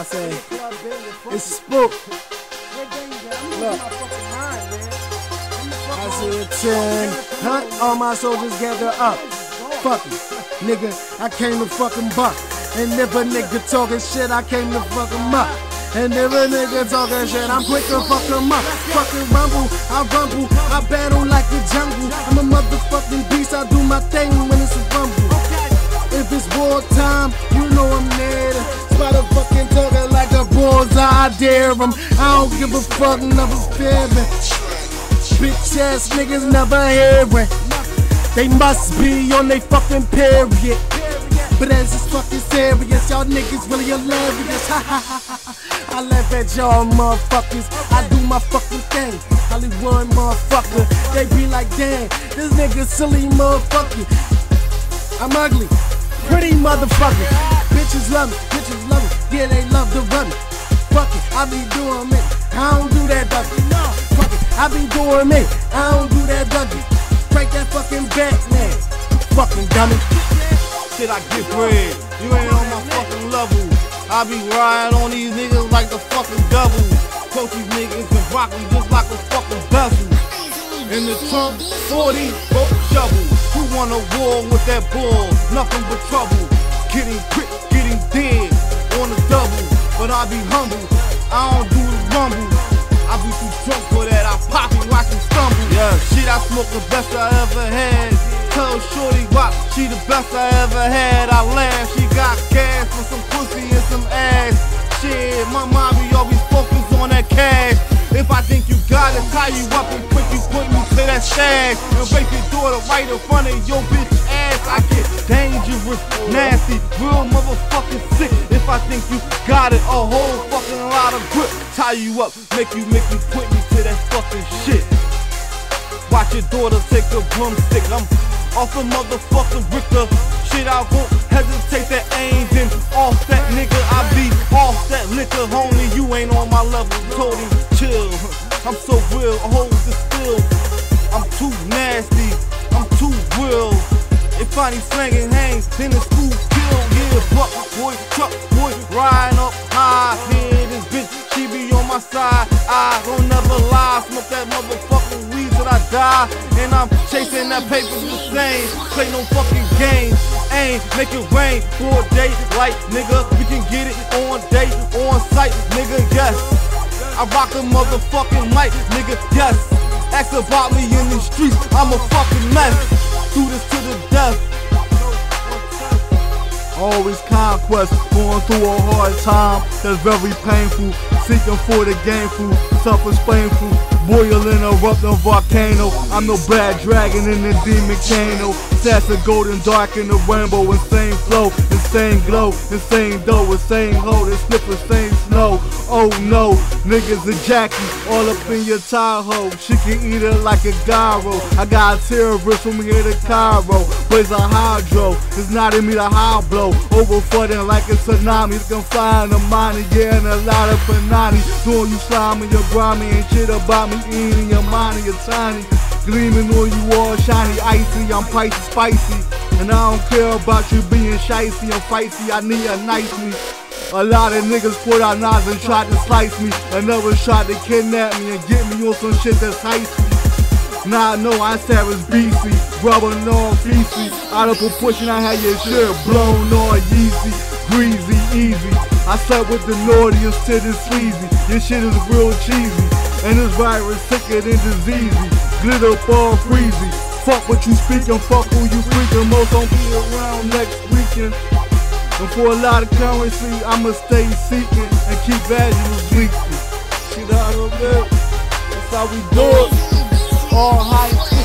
I say, it's spook. Look. I said 10, huh? All my soldiers gather up. Fuck it, nigga, I came to fucking buck. And if a nigga talking shit, I came to fuck him up. And if a nigga talking shit, I'm quick to fuck him up. Fucking rumble, I rumble, I battle like a jungle. I'm a motherfucking beast, I do my thing when it's a rumble. If it's war time, you know I dare him. I don't give a fuck, never fearing. Bitch ass niggas never hearing. They must be on they fucking period. But as it's fucking serious, y'all niggas really hilarious. I laugh at y'all motherfuckers. I do my fucking thing. Hollywood motherfucker. They be like, damn, this nigga silly motherfucker. I'm ugly, pretty motherfucker. Bitches love me, bitches love me. Yeah, they love to run me. Fuck it, I be doing me. I don't do that ducky. No, fuck it, I be doing me. I don't do that ducky. Break that fucking back, man. Fucking dummy. Shit, I get bread. You ain't on my fucking level. I be riding on these niggas like the fucking devil. Coach these niggas and rock them just like a fucking bezel. In the trunk, 40 broke shovel. Who want a war with that bull? Nothing but trouble. Getting quick, But I be humble. I don't do the rumble. I be too drunk for that. I pop it, watch him stumble. Yeah, shit, I smoke the best I ever had. Tell Shorty Wop, she the best I ever had. I laugh, she got gas for some pussy and some ass. Shit, my mom be always focused on that cash. If I think you got it, tie you up that shag. Your daughter right in front of your bitch ass. I get dangerous, nasty, real motherfucking sick. If I think you got it, a whole fucking lot of grip. Tie you up, make you make you put me to that fucking shit. Watch your daughter take a broomstick. I'm off the motherfucking Richter. Shit, I won't hesitate that aim. Then off that nigga, I be off that liquor. Homie, you ain't on my level. Him chill. I'm so real, hold this still. Too nasty. I'm too real. If I need slanging hangs, then it's school kill. Yeah, buck boy, truck boy, riding up high. Yeah, this bitch, she be on my side. I don't never lie. Smoke that motherfucking weed till I die. And I'm chasing that paper the same. Play no fucking games. Aim, make it rain for a day. Like, nigga, we can get it on day, on site, nigga, yes. I rock a motherfucking mic, nigga, yes. Ask about me in the streets, I'm a fucking mess. Do this to the death. Always conquest, going through a hard time that's very painful. Seeking for the gainful, self-explainful. Boiling, erupting volcano. I'm no bad dragon in the demon cano. Sassa golden dark in the rainbow, insane flow, insane glow, insane dough, insane hoe, they slip insane snow. Oh no, niggas a Jackie, all up in your Tahoe. She can eat it like a gyro. I got a terrorist from here to Cairo. Blaze a hydro, it's not in me to high blow. Over flooding like a tsunami. You can fly in the money, yeah, and a lot of panani. Doing you slime and your grimy and shit about me eating your money, you're tiny. Gleaming on you all shiny, icy, I'm Pisces spicy. And I don't care about you being shicey and feisty, I need a nice me. A lot of niggas put out knives and tried to slice me. Another tried to kidnap me and get me on some shit that's heisty. I know I savage BC, rubbing on feces. Out of proportion, I had your shit blown on Yeezy, greasy, easy. I slept with the naughtiest to the sleazy. This shit is real cheesy, and this virus sicker than diseasy. Glitter ball freezy. Fuck what you speaking, fuck who you freaking. Most don't be around next weekend. And for a lot of currency, I'ma stay seeking and keep values leaking. Shit out of there. That's how we do it. All high,